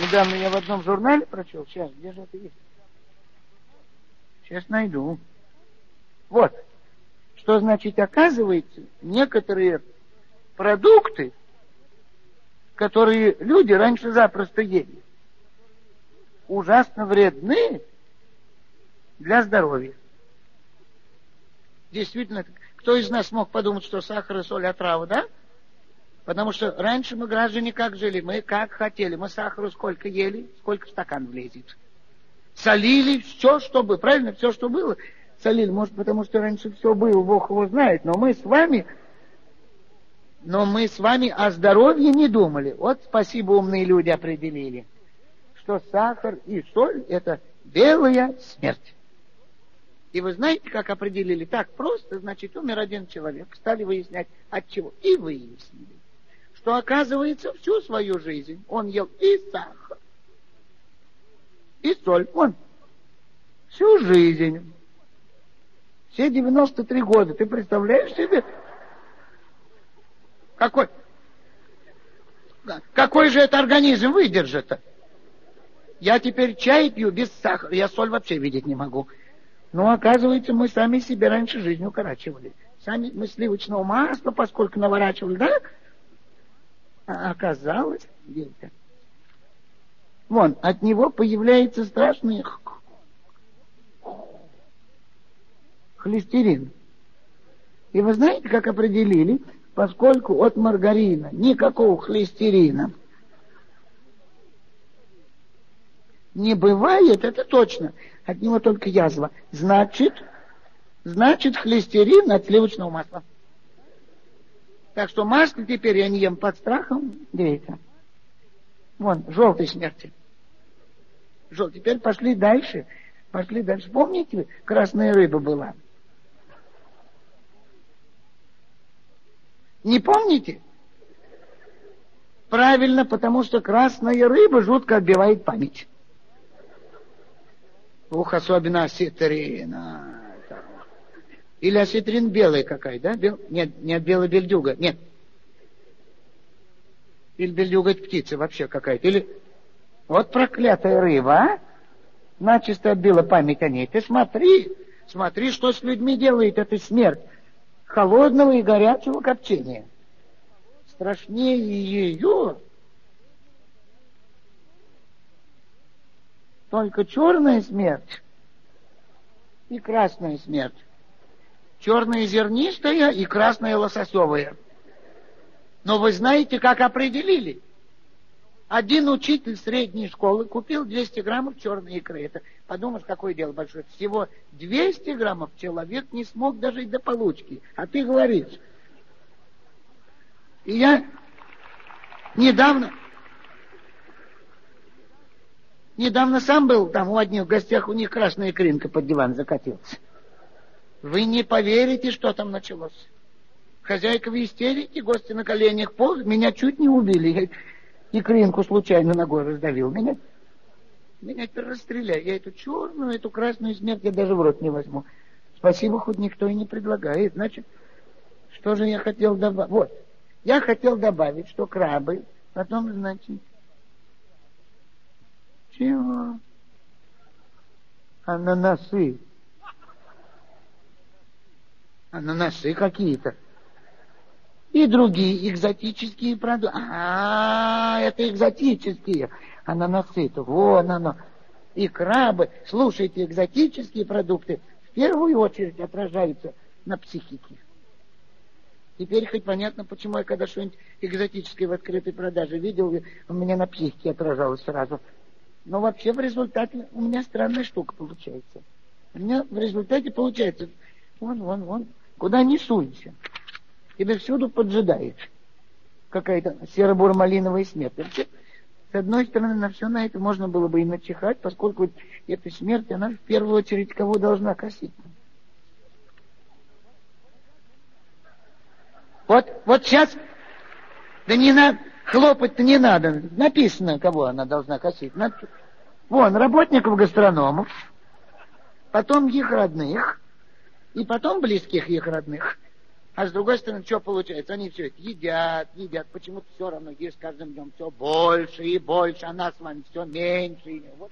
Недавно я в одном журнале прочел. Сейчас, где же это есть? Сейчас найду. Вот. Что значит, оказывается, некоторые продукты, которые люди раньше запросто ели, ужасно вредны для здоровья. Действительно, кто из нас мог подумать, что сахар и соль отрава, да? Потому что раньше мы, граждане, как жили? Мы как хотели. Мы сахару сколько ели, сколько в стакан влезет. Солили все, что было. Правильно, все, что было. Солили, может, потому что раньше все было, Бог его знает. Но мы с вами, но мы с вами о здоровье не думали. Вот спасибо умные люди определили, что сахар и соль – это белая смерть. И вы знаете, как определили? Так просто, значит, умер один человек. Стали выяснять, от чего. И выяснили что, оказывается, всю свою жизнь он ел и сахар, и соль. Он всю жизнь. Все 93 года. Ты представляешь себе, какой, какой же это организм выдержит-то? Я теперь чай пью без сахара. Я соль вообще видеть не могу. Но оказывается, мы сами себе раньше жизнь укорачивали. Сами мы сливочного масла, поскольку наворачивали, да? Оказалось, где-то. Вон, от него появляется страшный холестерин. И вы знаете, как определили? Поскольку от маргарина никакого холестерина не бывает, это точно. От него только язва. Значит, значит холестерин от сливочного масла. Так что масло теперь я не ем под страхом грейка. Вон, желтой смерти. Жел... Теперь пошли дальше. Пошли дальше. Помните, красная рыба была? Не помните? Правильно, потому что красная рыба жутко отбивает память. Ух, особенно осетрина. Или осетрин белый какая, да? Бел... Нет, нет, белая бельдюга. Нет. Или бельдюга это птица вообще какая-то. Или вот проклятая рыба, а? Начисто отбила память о ней. Ты смотри, смотри, что с людьми делает эта смерть. Холодного и горячего копчения. Страшнее ее только черная смерть и красная смерть черная зернистая и красная лососевая. Но вы знаете, как определили? Один учитель средней школы купил 200 граммов черной икры. Это, подумаешь, какое дело большое. Всего 200 граммов человек не смог дожить до получки. А ты говоришь. И я недавно, недавно сам был там у одних в гостях, у них красная икринка под диван закатился. Вы не поверите, что там началось. Хозяйка в истерике, гости на коленях ползают. Меня чуть не убили. Я икринку случайно ногой раздавил. Меня, меня теперь расстреляют. Я эту черную, эту красную смерть я даже в рот не возьму. Спасибо, хоть никто и не предлагает. Значит, что же я хотел добавить? Вот. Я хотел добавить, что крабы, потом, значит, чего? Ананасы ананасы какие-то. И другие экзотические продукты. А, это экзотические ананасы-то. Вон оно. И крабы. Слушайте, экзотические продукты в первую очередь отражаются на психике. Теперь хоть понятно, почему я когда что-нибудь экзотическое в открытой продаже видел, у меня на психике отражалось сразу. Но вообще в результате у меня странная штука получается. У меня в результате получается, вон, вон, вон, Куда ни сунься. Тебя всюду поджидает какая-то серо-буро-малиновая смерть. Вообще, с одной стороны, на все на это можно было бы и начихать, поскольку эта смерть, она в первую очередь кого должна косить. Вот, вот сейчас, да не надо, хлопать-то не надо. Написано, кого она должна косить. Вон, работников гастрономов, потом их родных, и потом близких их родных. А с другой стороны, что получается? Они все это едят, едят, почему-то все равно есть каждым днем все больше и больше, а нас с вами все меньше. И вот